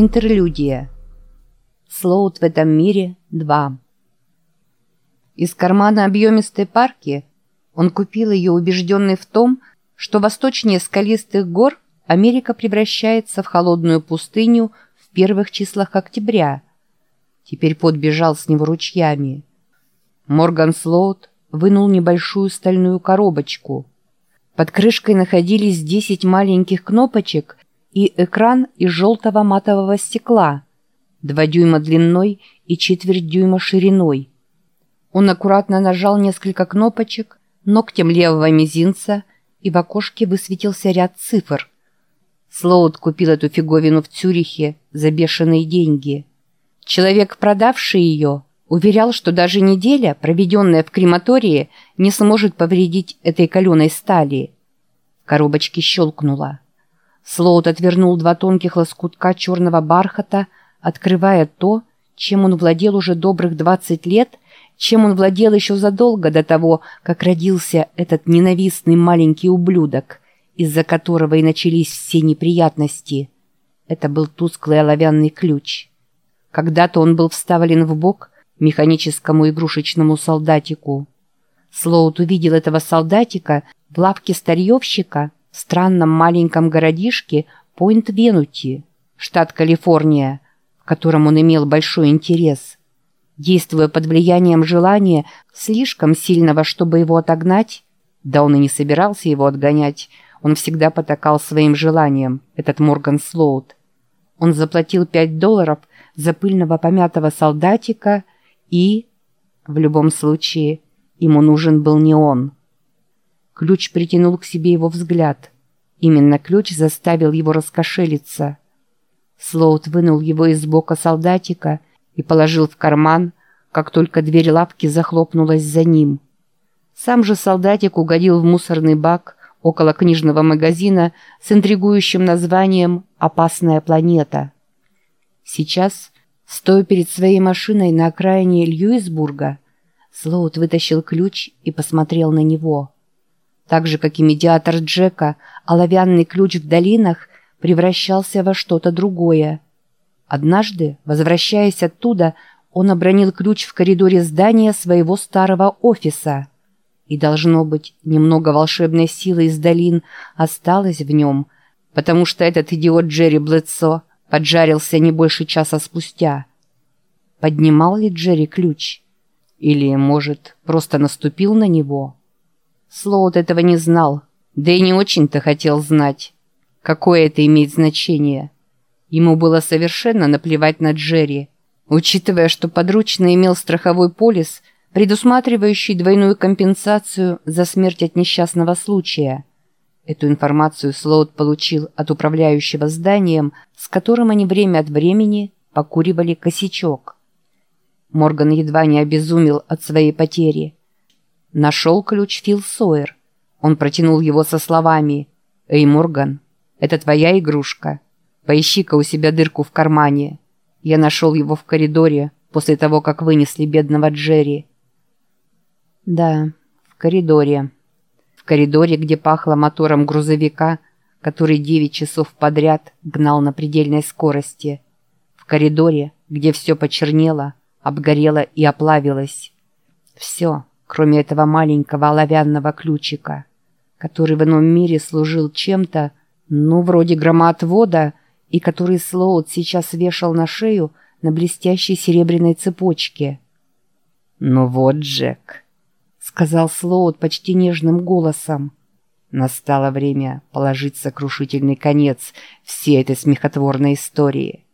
Интерлюдия. Слоут в этом мире 2. Из кармана объемистой парки он купил ее, убежденный в том, что восточнее скалистых гор Америка превращается в холодную пустыню в первых числах октября. Теперь пот бежал с него ручьями. Морган Слоут вынул небольшую стальную коробочку. Под крышкой находились 10 маленьких кнопочек и экран из желтого матового стекла, два дюйма длиной и четверть дюйма шириной. Он аккуратно нажал несколько кнопочек, ногтем левого мизинца, и в окошке высветился ряд цифр. Слоуд купил эту фиговину в Цюрихе за бешеные деньги. Человек, продавший ее, уверял, что даже неделя, проведенная в крематории, не сможет повредить этой каленой стали. В коробочке щелкнула. Слоут отвернул два тонких лоскутка черного бархата, открывая то, чем он владел уже добрых 20 лет, чем он владел еще задолго до того, как родился этот ненавистный маленький ублюдок, из-за которого и начались все неприятности. Это был тусклый оловянный ключ. Когда-то он был вставлен в бок механическому игрушечному солдатику. Слоут увидел этого солдатика в лавке старьевщика странном маленьком городишке Пойнт-Венути, штат Калифорния, в котором он имел большой интерес. Действуя под влиянием желания, слишком сильного, чтобы его отогнать, да он и не собирался его отгонять, он всегда потакал своим желанием, этот Морган Слоут. Он заплатил пять долларов за пыльного помятого солдатика и... В любом случае, ему нужен был не он. Ключ притянул к себе его взгляд. Именно ключ заставил его раскошелиться. Слоут вынул его из бока солдатика и положил в карман, как только дверь лавки захлопнулась за ним. Сам же солдатик угодил в мусорный бак около книжного магазина с интригующим названием «Опасная планета». Сейчас, стоя перед своей машиной на окраине Льюисбурга, Слоут вытащил ключ и посмотрел на него. Так же, как и медиатор Джека, оловянный ключ в долинах превращался во что-то другое. Однажды, возвращаясь оттуда, он обронил ключ в коридоре здания своего старого офиса. И, должно быть, немного волшебной силы из долин осталось в нем, потому что этот идиот Джерри Блэдсо поджарился не больше часа спустя. Поднимал ли Джерри ключ? Или, может, просто наступил на него?» Слоут этого не знал, да и не очень-то хотел знать. Какое это имеет значение? Ему было совершенно наплевать на Джерри, учитывая, что подручный имел страховой полис, предусматривающий двойную компенсацию за смерть от несчастного случая. Эту информацию Слоут получил от управляющего зданием, с которым они время от времени покуривали косячок. Морган едва не обезумел от своей потери – Нашел ключ Фил Сойер. Он протянул его со словами «Эй, Морган, это твоя игрушка. Поищи-ка у себя дырку в кармане. Я нашел его в коридоре после того, как вынесли бедного Джерри». «Да, в коридоре. В коридоре, где пахло мотором грузовика, который девять часов подряд гнал на предельной скорости. В коридоре, где все почернело, обгорело и оплавилось. Все, кроме этого маленького оловянного ключика, который в ином мире служил чем-то, ну, вроде громоотвода, и который Слоут сейчас вешал на шею на блестящей серебряной цепочке. «Ну вот, Джек», — сказал Слоут почти нежным голосом, — «настало время положить сокрушительный конец всей этой смехотворной истории».